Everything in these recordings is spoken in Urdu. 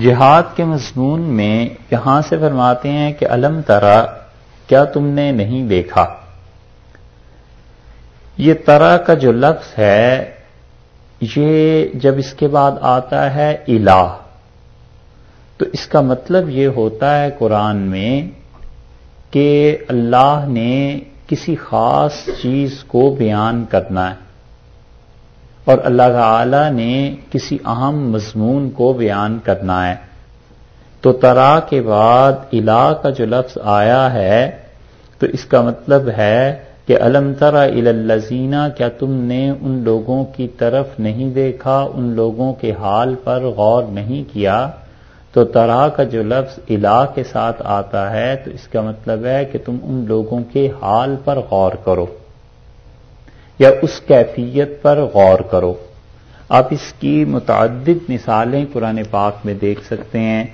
جہاد کے مضمون میں یہاں سے فرماتے ہیں کہ علم ترا، کیا تم نے نہیں دیکھا؟ یہ طرح کا جو لفظ ہے، یہ جب اس کے بعد آتا ہے الہ، تو اس کا مطلب یہ ہوتا ہے قرآن میں کہ اللہ نے کسی خاص چیز کو بیان کرنا ہے۔ اور اللہ تعالی نے کسی اہم مضمون کو بیان کرنا ہے۔ تو ترا کے بعد الہ کا جو لفظ آیا ہے، تو اس کا مطلب ہے کہ علم ترا الزینہ کیا تم نے ان لوگوں کی طرف نہیں دیکھا، ان لوگوں کے حال پر غور نہیں کیا؟ تو طرح کا جو لفظ الہ کے ساتھ آتا ہے، تو اس کا مطلب ہے کہ تم ان لوگوں کے حال پر غور کرو۔ یا اس کیفیت پر غور کرو۔ آپ اس کی متعدد مثالیں قرآن پاک میں دیکھ سکتے ہیں۔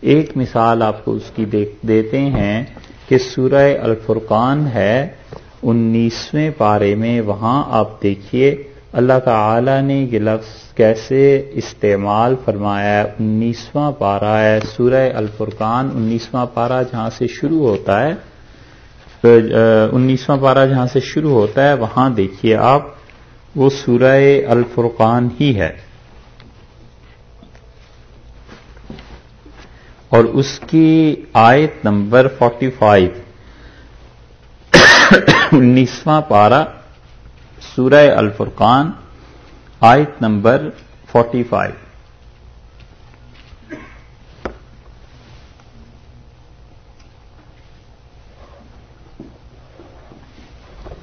ایک مثال آپ کو اس کی دیتے ہیں کہ سورہ الفرقان ہے۔ انیسویں پارے میں وہاں آپ دیکھیے، اللہ تعالی نے یہ لفظ کیسے استعمال فرمایا۔ ہے انیسواں پارا ہے، سورہ الفرقان انیسواں پارا جہاں سے شروع ہوتا ہے۔ انیسواں پارا جہاں سے شروع ہوتا ہے، وہاں دیکھیے آپ، وہ سورہ الفرقان ہی ہے۔ اور اس کی آیت نمبر فورٹی فائیو۔ انیسواں پارا سورہ الفرقان، آیت نمبر فورٹی فائیو۔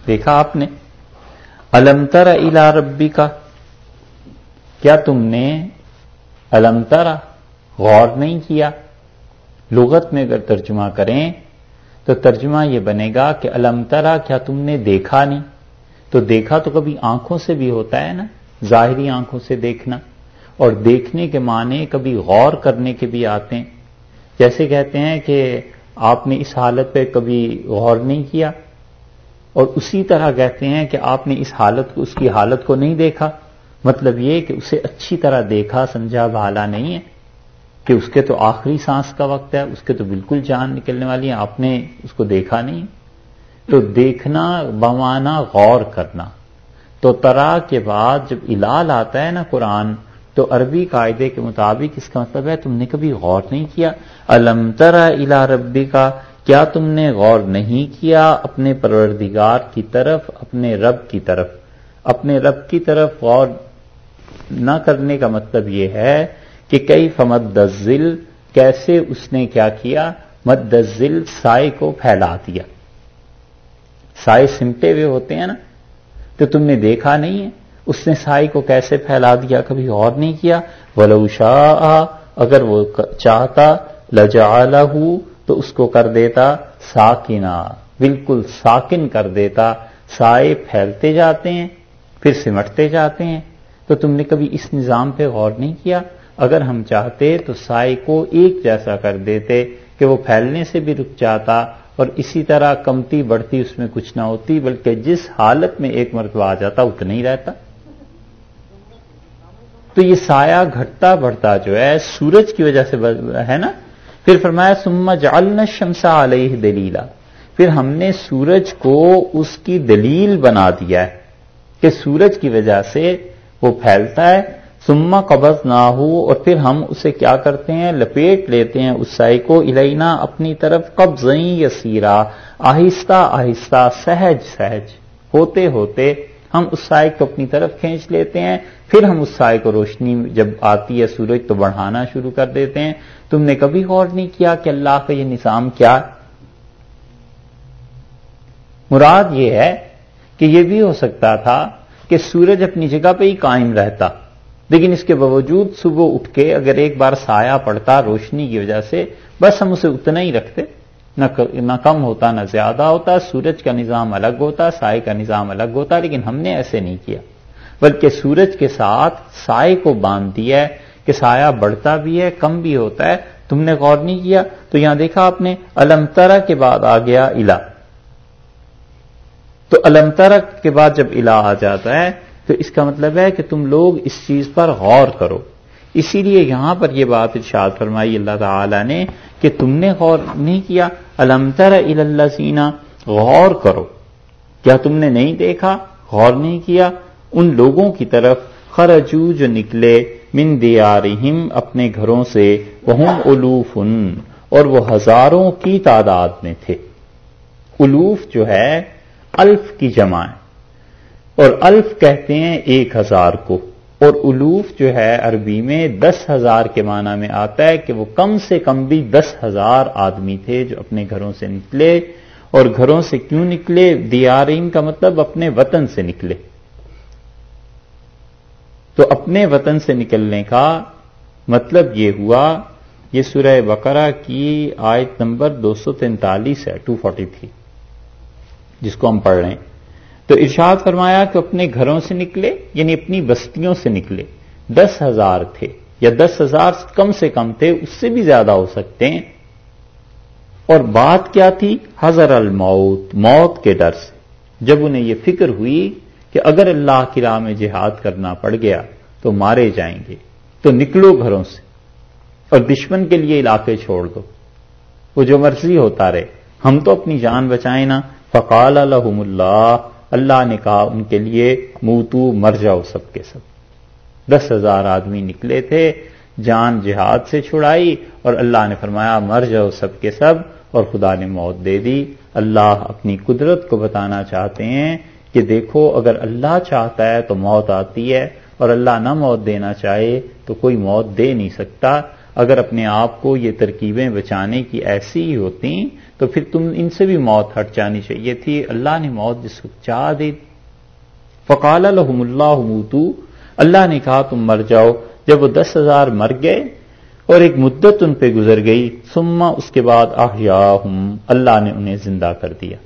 دیکھا آپ نے؟ المتر الا ربی کا کیا تم نے المترا غور نہیں کیا؟ لغت میں اگر ترجمہ کریں تو ترجمہ یہ بنے گا کہ المترا کیا تم نے دیکھا نہیں؟ تو دیکھا تو کبھی آنکھوں سے بھی ہوتا ہے نا، ظاہری آنکھوں سے دیکھنا۔ اور دیکھنے کے معنی کبھی غور کرنے کے بھی آتے ہیں۔ جیسے کہتے ہیں کہ آپ نے اس حالت پہ کبھی غور نہیں کیا اور اسی طرح کہتے ہیں کہ آپ نے اس حالت کو اس کی حالت کو نہیں دیکھا۔ مطلب یہ کہ اسے اچھی طرح دیکھا، سمجھا بھالا نہیں ہے کہ اس کے تو آخری سانس کا وقت ہے، اس کے تو بالکل جان نکلنے والی ہے آپ نے اس کو دیکھا نہیں۔ تو دیکھنا بوانا غور کرنا۔ تو ترا کے بعد جب الال آتا ہے نا قرآن، تو عربی قاعدے کے مطابق اس کا مطلب ہے تم نے کبھی غور نہیں کیا۔ الم ترا الا ربی کا کیا تم نے غور نہیں کیا اپنے پروردگار کی طرف، اپنے رب کی طرف؟ اپنے رب کی طرف غور نہ کرنے کا مطلب یہ ہے کہ کئی فمدزل کیسے اس نے کیا کیا؟ مدزل سائے کو پھیلا دیا۔ سائے سمٹے ہوئے ہوتے ہیں نا؟ تو تم نے دیکھا نہیں ہے؟ اس نے سائی کو کیسے پھیلا دیا؟ کبھی اور نہیں کیا؟ ولوشا اگر وہ چاہتا لجا تو اس کو کر دیتا ساکنا، بالکل ساکن کر دیتا۔ سائے پھیلتے جاتے ہیں، پھر سمٹتے جاتے ہیں۔ تو تم نے کبھی اس نظام پہ غور نہیں کیا؟ اگر ہم چاہتے تو سائے کو ایک جیسا کر دیتے کہ وہ پھیلنے سے بھی رک جاتا اور اسی طرح کمتی بڑھتی، اس میں کچھ نہ ہوتی، بلکہ جس حالت میں ایک مرتبہ آ جاتا اتنا ہی رہتا۔ تو یہ سایہ گھٹتا بڑھتا جو ہے، سورج کی وجہ سے ہے نا؟ پھر فرمایا سما جالنا شمسا علیہ دلیلا پھر ہم نے سورج کو اس کی دلیل بنا دیا ہے کہ سورج کی وجہ سے وہ پھیلتا ہے۔ سما قبض نہ ہو اور پھر ہم اسے کیا کرتے ہیں؟ لپیٹ لیتے ہیں اس سائی کو۔ الینا، اپنی طرف قبض یسیرا۔ آہستہ آہستہ، سہج سہج، ہوتے ہوتے ہم اس سائے کو اپنی طرف کھینچ لیتے ہیں، پھر ہم اس سائے کو روشنی جب آتی ہے سورج تو بڑھانا شروع کر دیتے ہیں۔ تم نے کبھی غور نہیں کیا کہ اللہ کا یہ نظام کیا؟ مراد یہ ہے کہ یہ بھی ہو سکتا تھا کہ سورج اپنی جگہ پہ ہی قائم رہتا۔ لیکن اس کے باوجود صبح اٹھ کے اگر ایک بار سایہ پڑتا روشنی کی وجہ سے، بس ہم اسے اتنا ہی رکھتے۔ نہ کم ہوتا، نہ زیادہ ہوتا، سورج کا نظام الگ ہوتا، سائے کا نظام الگ ہوتا، لیکن ہم نے ایسے نہیں کیا۔ بلکہ سورج کے ساتھ سائے کو باندھ دیا ہے کہ سایہ بڑھتا بھی ہے، کم بھی ہوتا ہے۔ تم نے غور نہیں کیا؟ تو یہاں دیکھا آپ نے المترا کے بعد آ گیا الا تو المترا کے بعد جب الا آ جاتا ہے، تو اس کا مطلب ہے کہ تم لوگ اس چیز پر غور کرو۔ اسی لیے یہاں پر یہ بات ارشاد فرمائی اللہ تعالی نے کہ تم نے غور نہیں کیا المتر اللہ سینا غور کرو۔ کیا تم نے نہیں دیکھا؟ غور نہیں کیا۔ ان لوگوں کی طرف خرجو جو نکلے من دیارہم اپنے گھروں سے، وہم الوف اور وہ ہزاروں کی تعداد میں تھے۔ الوف جو ہے، الف کی جمع اور الف کہتے ہیں ایک ہزار کو۔ اور الوف جو ہے عربی میں دس ہزار کے معنی میں آتا ہے کہ وہ کم سے کم بھی دس ہزار آدمی تھے جو اپنے گھروں سے نکلے اور گھروں سے کیوں نکلے؟ دیارین کا مطلب اپنے وطن سے نکلے۔ تو اپنے وطن سے نکلنے کا مطلب یہ ہوا، یہ سورہ بقرہ کی آیت نمبر دو سو تینتالیس ہے ٹو فورٹی تھری جس کو ہم پڑھ رہے ہیں۔ تو ارشاد فرمایا کہ اپنے گھروں سے نکلے یعنی اپنی بستیوں سے نکلے۔ دس ہزار تھے یا دس ہزار کم سے کم تھے، اس سے بھی زیادہ ہو سکتے ہیں۔ اور بات کیا تھی؟ حضر الموت، موت کے ڈر سے۔ جب انہیں یہ فکر ہوئی کہ اگر اللہ کی راہ میں جہاد کرنا پڑ گیا تو مارے جائیں گے، تو نکلو گھروں سے۔ اور دشمن کے لیے علاقے چھوڑ دو۔ وہ جو مرضی ہوتا رہے، ہم تو اپنی جان بچائیں نا۔ فقال الحم اللہ اللہ نے کہا ان کے لیے موتو مر جاؤ سب کے سب۔ دس ہزار آدمی نکلے تھے، جان جہاد سے چھڑائی اور اللہ نے فرمایا، مر جاؤ سب کے سب اور خدا نے موت دے دی۔ اللہ اپنی قدرت کو بتانا چاہتے ہیں کہ دیکھو، اگر اللہ چاہتا ہے تو موت آتی ہے اور اللہ نہ موت دینا چاہے تو کوئی موت دے نہیں سکتا۔ اگر اپنے آپ کو یہ ترکیبیں بچانے کی ایسی ہی ہوتی تو پھر تم ان سے بھی موت ہٹ جانی چاہیے تھی۔ اللہ نے موت جس کو چاہ دی۔ فقال الحم اللہ موتو۔ اللہ نے کہا، تم مر جاؤ۔ جب وہ دس ہزار مر گئے اور ایک مدت ان پہ گزر گئی سما اس کے بعد آہ اللہ نے انہیں زندہ کر دیا۔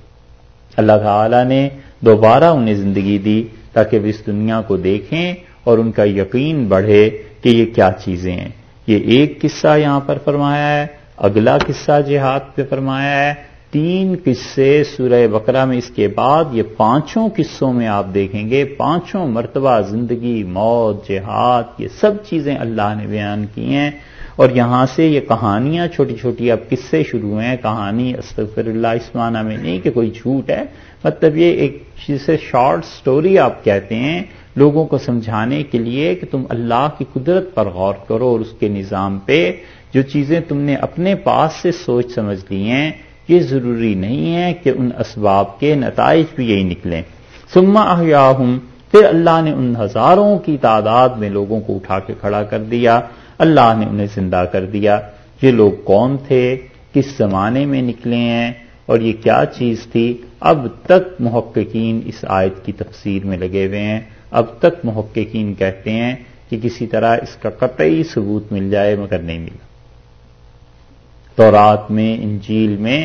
اللہ تعالی نے دوبارہ انہیں زندگی دی تاکہ وہ اس دنیا کو دیکھیں اور ان کا یقین بڑھے کہ یہ کیا چیزیں ہیں۔ یہ ایک قصہ یہاں پر فرمایا ہے۔ اگلا قصہ جہاد پہ فرمایا ہے۔ تین قصے سورہ بقرہ میں اس کے بعد یہ پانچوں قصوں میں آپ دیکھیں گے۔ پانچوں مرتبہ زندگی، موت، جہاد، یہ سب چیزیں اللہ نے بیان کی ہیں۔ اور یہاں سے یہ کہانیاں چھوٹی چھوٹی اب کس سے شروع ہیں۔ کہانی استغفر اللہ اس معنی میں نہیں کہ کوئی جھوٹ ہے۔ مطلب یہ ایک جسے شارٹ سٹوری آپ کہتے ہیں لوگوں کو سمجھانے کے لیے کہ تم اللہ کی قدرت پر غور کرو اور اس کے نظام پہ جو چیزیں تم نے اپنے پاس سے سوچ سمجھ لی ہیں، یہ ضروری نہیں ہے کہ ان اسباب کے نتائج بھی یہی نکلیں۔ سما احیاہم، پھر اللہ نے ان ہزاروں کی تعداد میں لوگوں کو اٹھا کے کھڑا کر دیا۔ اللہ نے انہیں زندہ کر دیا۔ یہ لوگ کون تھے؟ کس زمانے میں نکلے ہیں؟ اور یہ کیا چیز تھی؟ اب تک محققین اس آیت کی تفسیر میں لگے ہوئے ہیں۔ اب تک محققین کہتے ہیں کہ کسی طرح اس کا قطعی ثبوت مل جائے مگر نہیں ملا۔ تو رات میں، انجیل میں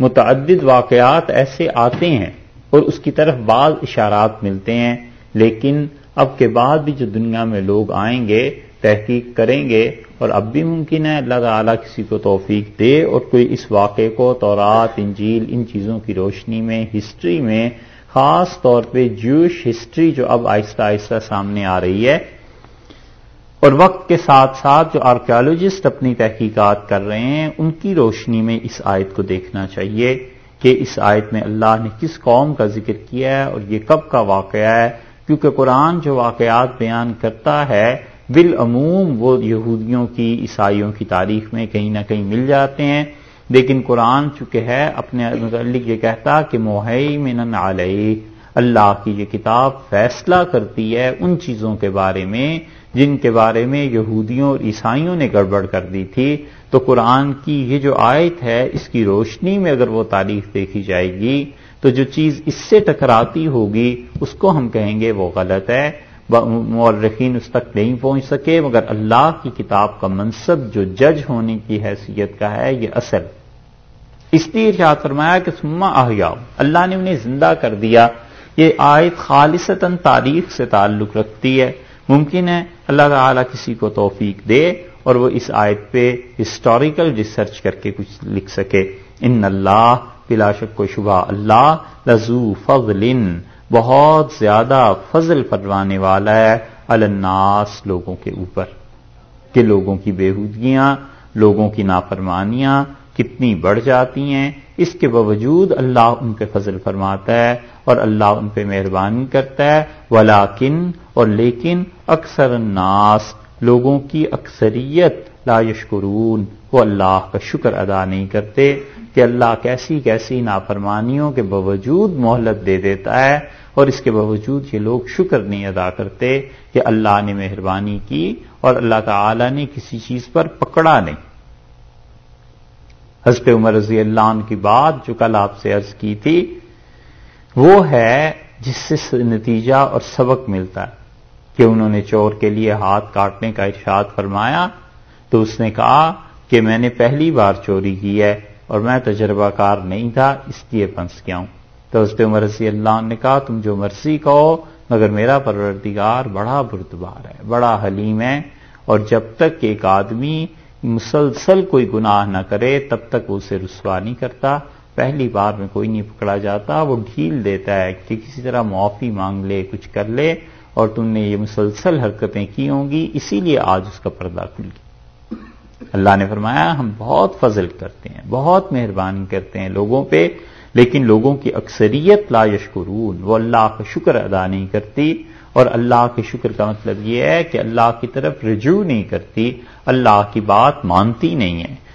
متعدد واقعات ایسے آتے ہیں اور اس کی طرف بعض اشارات ملتے ہیں، لیکن اب کے بعد بھی جو دنیا میں لوگ آئیں گے، تحقیق کریں گے اور اب بھی ممکن ہے اللہ تعالیٰ کسی کو توفیق دے اور کوئی اس واقعے کو تورات، انجیل، ان چیزوں کی روشنی میں، ہسٹری میں، خاص طور پہ جوش ہسٹری جو اب آہستہ آہستہ سامنے آ رہی ہے اور وقت کے ساتھ ساتھ جو آرکیالوجسٹ اپنی تحقیقات کر رہے ہیں، ان کی روشنی میں اس آیت کو دیکھنا چاہیے کہ اس آیت میں اللہ نے کس قوم کا ذکر کیا ہے اور یہ کب کا واقعہ ہے؟ کیونکہ قرآن جو واقعات بیان کرتا ہے، بالعموم وہ یہودیوں کی، عیسائیوں کی تاریخ میں کہیں نہ کہیں مل جاتے ہیں۔ لیکن قرآن چونکہ ہے، اپنے متعلق یہ کہتا کہ موہی علیہ اللہ کی یہ کتاب فیصلہ کرتی ہے ان چیزوں کے بارے میں جن کے بارے میں یہودیوں اور عیسائیوں نے گڑبڑ کر دی تھی۔ تو قرآن کی یہ جو آیت ہے، اس کی روشنی میں اگر وہ تاریخ دیکھی جائے گی، تو جو چیز اس سے ٹکراتی ہوگی، اس کو ہم کہیں گے وہ غلط ہے۔ مورخین اس تک نہیں پہنچ سکے، مگر اللہ کی کتاب کا منصب جو جج ہونے کی حیثیت کا ہے، یہ اصل۔ اس لیے فرمایا کہ سما آہیا اللہ نے انہیں زندہ کر دیا۔ یہ آیت خالصتاً تاریخ سے تعلق رکھتی ہے۔ ممکن ہے اللہ تعالی کسی کو توفیق دے اور وہ اس آیت پہ ہسٹوریکل ریسرچ کر کے کچھ لکھ سکے۔ ان اللہ، بلا شک و شبہ اللہ لزو فضل بہت زیادہ فضل فرمانے والا ہے الناس لوگوں کے اوپر۔ کہ لوگوں کی بےحودگیاں، لوگوں کی نافرمانیاں کتنی بڑھ جاتی ہیں، اس کے باوجود اللہ ان پہ فضل فرماتا ہے اور اللہ ان پہ مہربانی کرتا ہے۔ ولاکن اور لیکن اکثر الناس لوگوں کی اکثریت لا یشکرون، وہ اللہ کا شکر ادا نہیں کرتے کہ اللہ کیسی کیسی نافرمانیوں کے باوجود مہلت دے دیتا ہے اور اس کے باوجود یہ لوگ شکر نہیں ادا کرتے کہ اللہ نے مہربانی کی اور اللہ تعالی نے کسی چیز پر پکڑا نہیں۔ حضرت عمر رضی اللہ عنہ کی بات جو کل آپ سے عرض کی تھی، وہ ہے جس سے نتیجہ اور سبق ملتا ہے کہ انہوں نے چور کے لیے ہاتھ کاٹنے کا ارشاد فرمایا۔ تو اس نے کہا کہ میں نے پہلی بار چوری کی ہے اور میں تجربہ کار نہیں تھا، اس لیے پنس کیا ہوں۔ تو حضرت عمر رضی اللہ عنہ نے کہا، تم جو مرضی کہو، مگر میرا پروردگار بڑا بردبار ہے، بڑا حلیم ہے۔ اور جب تک ایک آدمی مسلسل کوئی گناہ نہ کرے، تب تک وہ اسے رسوا نہیں کرتا۔ پہلی بار میں کوئی نہیں پکڑا جاتا، وہ ڈھیل دیتا ہے کہ کسی طرح معافی مانگ لے، کچھ کر لے اور تم نے یہ مسلسل حرکتیں کی ہوں گی، اسی لیے آج اس کا پردہ کھل گیا۔ اللہ نے فرمایا، ہم بہت فضل کرتے ہیں، بہت مہربانی کرتے ہیں لوگوں پہ، لیکن لوگوں کی اکثریت لا یشکرون، وہ اللہ کا شکر ادا نہیں کرتی۔ اور اللہ کے شکر کا مطلب یہ ہے کہ اللہ کی طرف رجوع نہیں کرتی، اللہ کی بات مانتی نہیں ہے۔